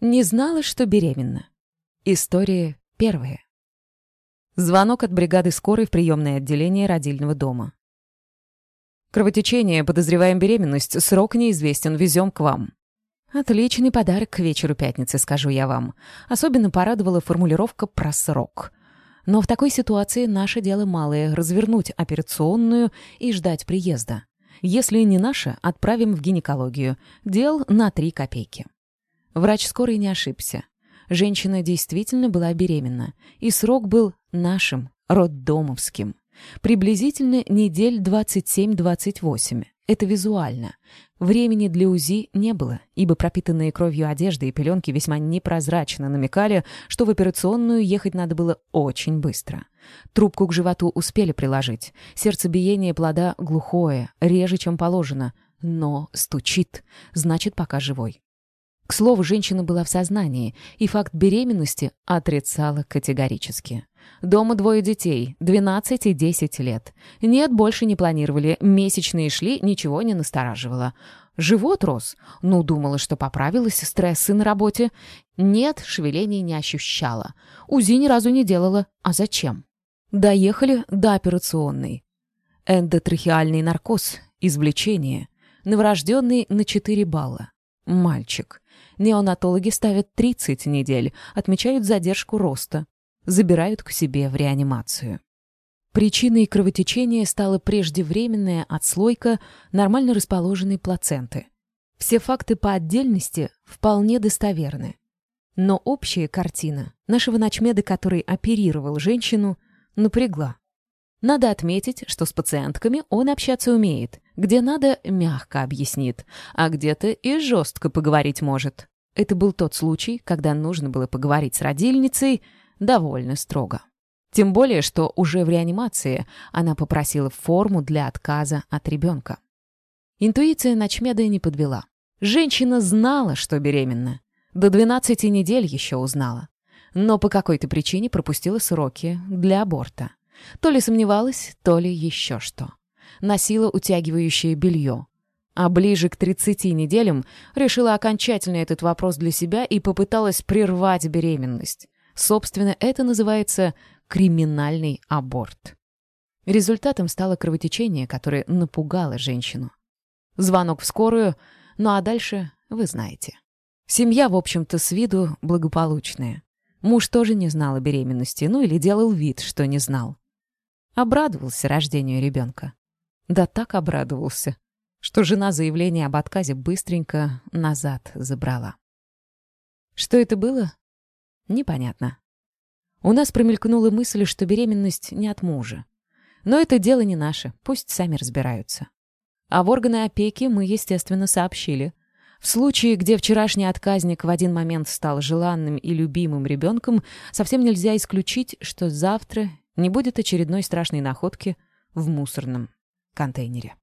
Не знала, что беременна. История первая. Звонок от бригады скорой в приемное отделение родильного дома. Кровотечение, подозреваем беременность, срок неизвестен, везем к вам. Отличный подарок к вечеру пятницы, скажу я вам. Особенно порадовала формулировка про срок. Но в такой ситуации наше дело малое — развернуть операционную и ждать приезда. Если не наше, отправим в гинекологию. Дел на три копейки. Врач скорой не ошибся. Женщина действительно была беременна, и срок был нашим, роддомовским. Приблизительно недель 27-28. Это визуально. Времени для УЗИ не было, ибо пропитанные кровью одежды и пеленки весьма непрозрачно намекали, что в операционную ехать надо было очень быстро. Трубку к животу успели приложить. Сердцебиение плода глухое, реже, чем положено. Но стучит, значит, пока живой. К слову, женщина была в сознании, и факт беременности отрицала категорически. Дома двое детей, 12 и 10 лет. Нет, больше не планировали, месячные шли, ничего не настораживало. Живот рос. Ну, думала, что поправилась, стрессы на работе. Нет, шевелений не ощущала. УЗИ ни разу не делала. А зачем? Доехали до операционной. Эндотрахеальный наркоз, извлечение. Новорожденный на 4 балла. Мальчик. Неонатологи ставят 30 недель, отмечают задержку роста, забирают к себе в реанимацию. Причиной кровотечения стала преждевременная отслойка нормально расположенной плаценты. Все факты по отдельности вполне достоверны. Но общая картина нашего ночмеда, который оперировал женщину, напрягла. Надо отметить, что с пациентками он общаться умеет. Где надо, мягко объяснит, а где-то и жестко поговорить может. Это был тот случай, когда нужно было поговорить с родильницей довольно строго. Тем более, что уже в реанимации она попросила форму для отказа от ребенка. Интуиция Ночмеда не подвела. Женщина знала, что беременна. До 12 недель еще узнала. Но по какой-то причине пропустила сроки для аборта. То ли сомневалась, то ли еще что. Носила утягивающее белье. А ближе к 30 неделям решила окончательно этот вопрос для себя и попыталась прервать беременность. Собственно, это называется криминальный аборт. Результатом стало кровотечение, которое напугало женщину. Звонок в скорую, ну а дальше вы знаете. Семья, в общем-то, с виду благополучная. Муж тоже не знал о беременности, ну или делал вид, что не знал. Обрадовался рождению ребенка. Да так обрадовался, что жена заявление об отказе быстренько назад забрала. Что это было? Непонятно. У нас промелькнула мысль, что беременность не от мужа. Но это дело не наше, пусть сами разбираются. А в органы опеки мы, естественно, сообщили. В случае, где вчерашний отказник в один момент стал желанным и любимым ребенком, совсем нельзя исключить, что завтра не будет очередной страшной находки в мусорном контейнере.